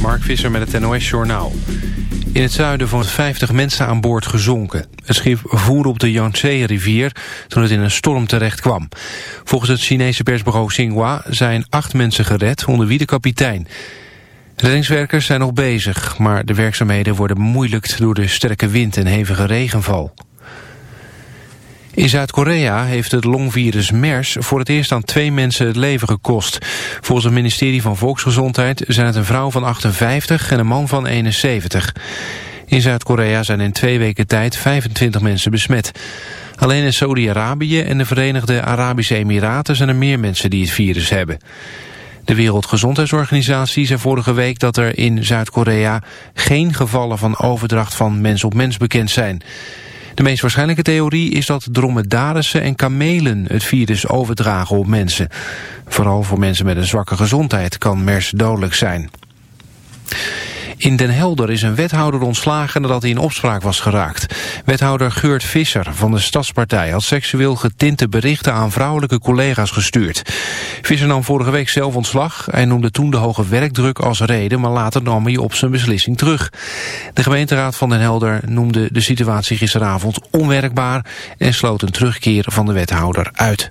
Mark Visser met het NOS Journaal. In het zuiden van 50 mensen aan boord gezonken. Het schip voer op de Yangtze-rivier toen het in een storm terecht kwam. Volgens het Chinese persbureau Xinhua zijn acht mensen gered, onder wie de kapitein. Reddingswerkers zijn nog bezig, maar de werkzaamheden worden bemoeilijkt door de sterke wind en hevige regenval. In Zuid-Korea heeft het longvirus MERS voor het eerst aan twee mensen het leven gekost. Volgens het ministerie van Volksgezondheid zijn het een vrouw van 58 en een man van 71. In Zuid-Korea zijn in twee weken tijd 25 mensen besmet. Alleen in Saudi-Arabië en de Verenigde Arabische Emiraten zijn er meer mensen die het virus hebben. De Wereldgezondheidsorganisatie zei vorige week dat er in Zuid-Korea geen gevallen van overdracht van mens op mens bekend zijn. De meest waarschijnlijke theorie is dat dromedarissen en kamelen het virus overdragen op mensen. Vooral voor mensen met een zwakke gezondheid kan MERS dodelijk zijn. In Den Helder is een wethouder ontslagen nadat hij in opspraak was geraakt. Wethouder Geurt Visser van de Stadspartij had seksueel getinte berichten aan vrouwelijke collega's gestuurd. Visser nam vorige week zelf ontslag. Hij noemde toen de hoge werkdruk als reden, maar later nam hij op zijn beslissing terug. De gemeenteraad van Den Helder noemde de situatie gisteravond onwerkbaar en sloot een terugkeer van de wethouder uit.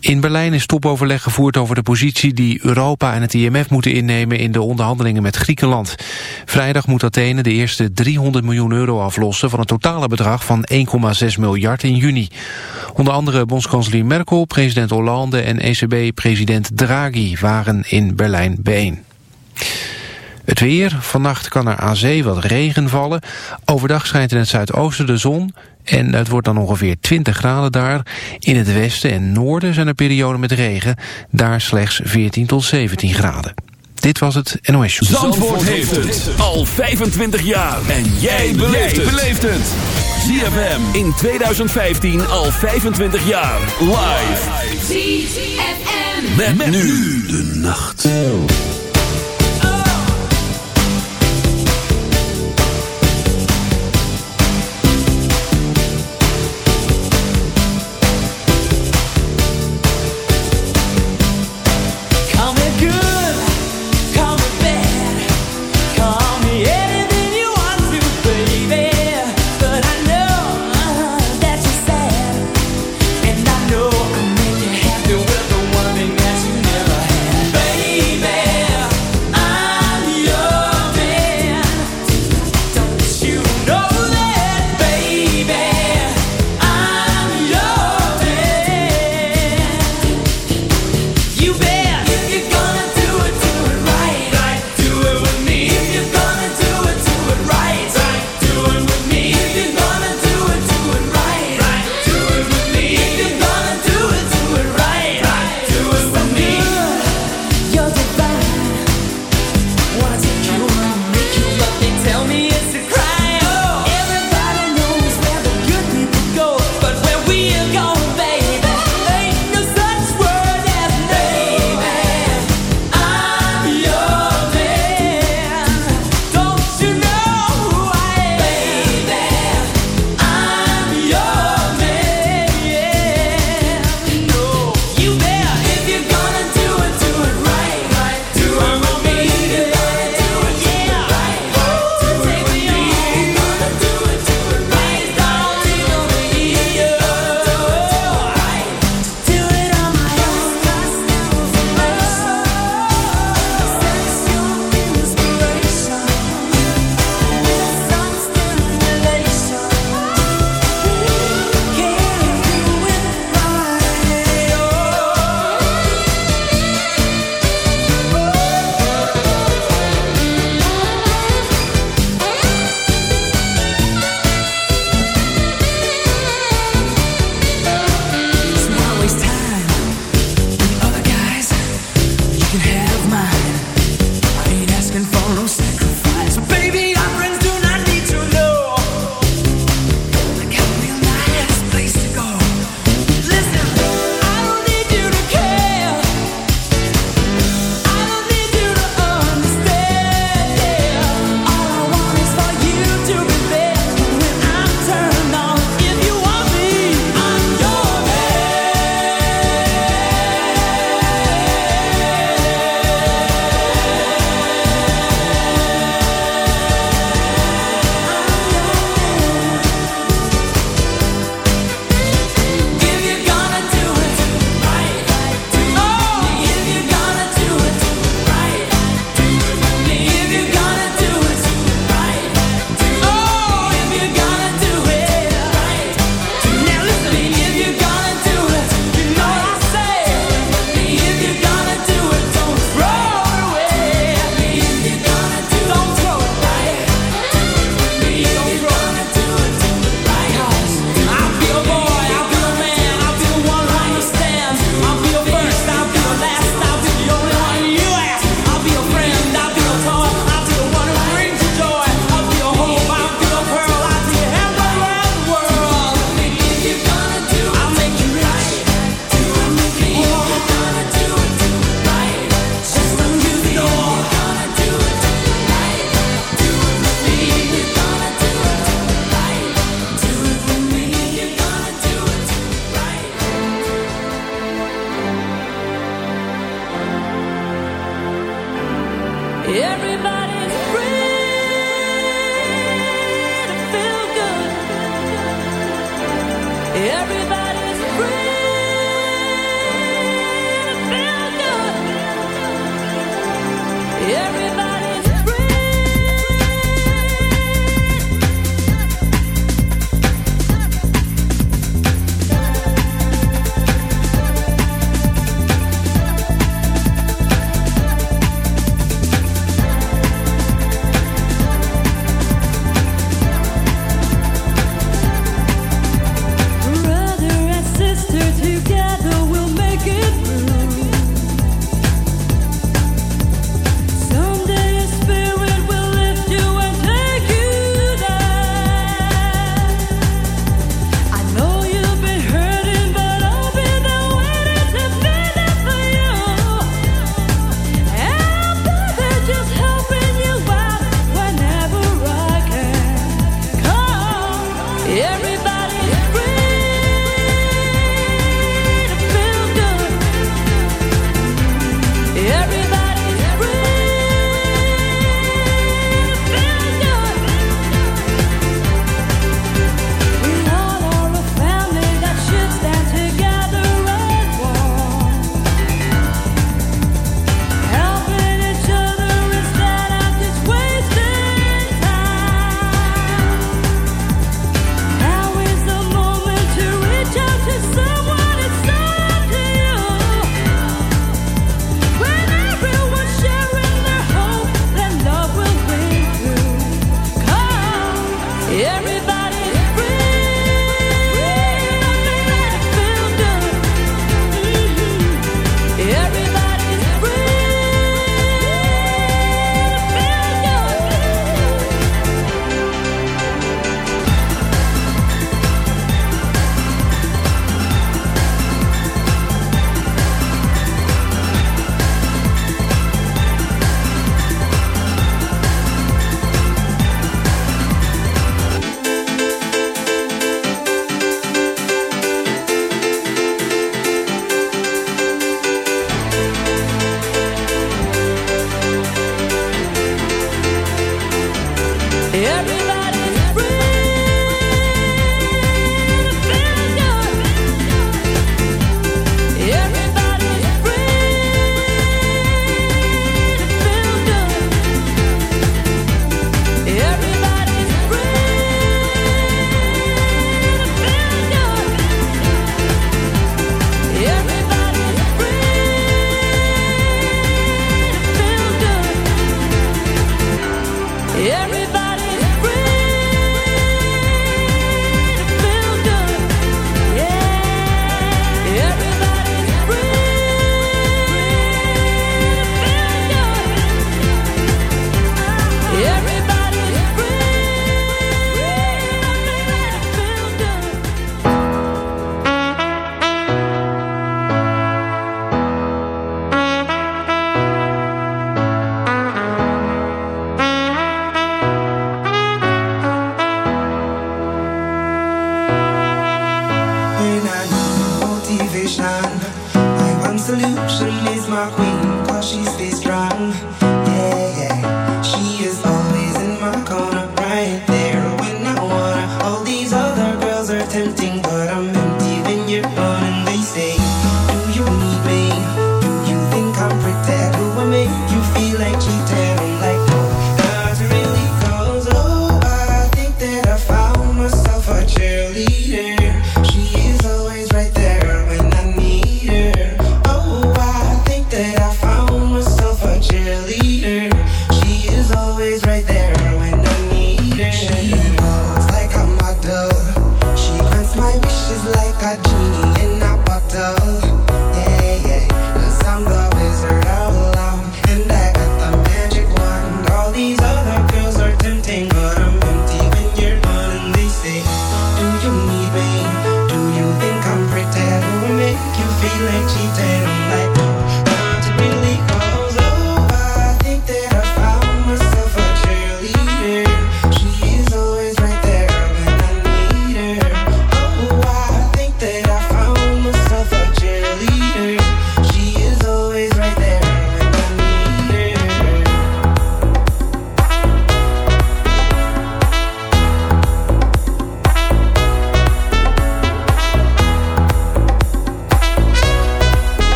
In Berlijn is topoverleg gevoerd over de positie die Europa en het IMF moeten innemen in de onderhandelingen met Griekenland. Vrijdag moet Athene de eerste 300 miljoen euro aflossen van een totale bedrag van 1,6 miljard in juni. Onder andere bondskanselier Merkel, president Hollande en ECB-president Draghi waren in Berlijn bijeen. Het weer. Vannacht kan er aan zee wat regen vallen. Overdag schijnt in het zuidoosten de zon. En het wordt dan ongeveer 20 graden daar. In het westen en noorden zijn er perioden met regen. Daar slechts 14 tot 17 graden. Dit was het NOS Show. Zandvoort, Zandvoort heeft het al 25 jaar. En jij beleeft het. ZFM in 2015 al 25 jaar. Live. ZFM. Met, met nu de nacht.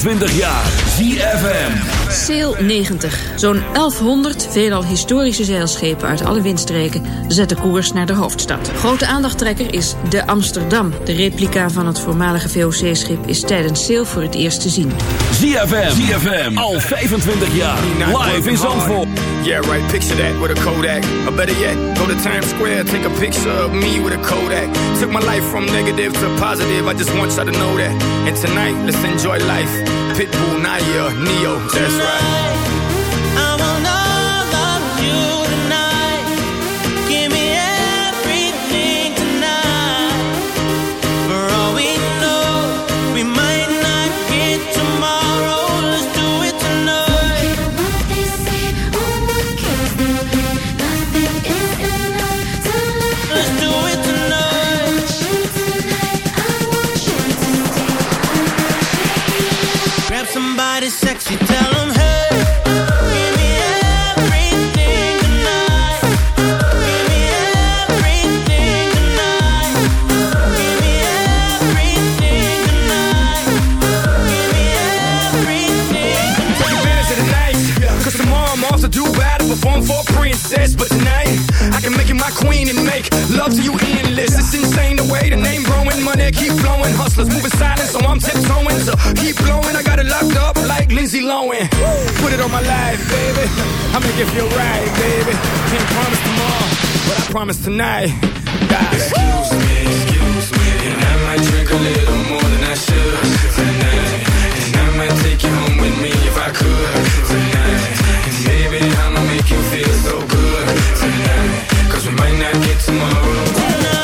25 jaar. Sail 90. Zo'n 1100 veelal historische zeilschepen uit alle windstreken zetten koers naar de hoofdstad. Grote aandachttrekker is de Amsterdam. De replica van het voormalige VOC-schip is tijdens Sail voor het eerst te zien. ZFM. ZFM. Al 25 jaar. Live in Zandvoort. Yeah, right, picture that with a Kodak. Or better yet, go to Times Square, take a picture of me with a Kodak. Took my life from negative to positive, I just want y'all to know that. And tonight, let's enjoy life. Pitbull, Naya, Neo, that's right. Grab but tonight I can make you my queen and make love to you endless. It's insane the way the name growing, money keep flowing, hustlers moving silent, so I'm tiptoeing. So keep blowing, I got it locked up like Lindsay Lohan. Put it on my life, baby. I make you feel right, baby. Can't promise tomorrow, but I promise tonight. Darling. Excuse me, excuse me, and I might drink a little more than I should tonight. And I might take you home with me if I could tonight. And baby, I'm can feel so good tonight. Cause we might not get tomorrow.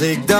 musique de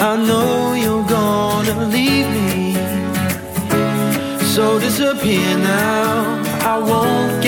I know you're gonna leave me. So disappear now, I won't get.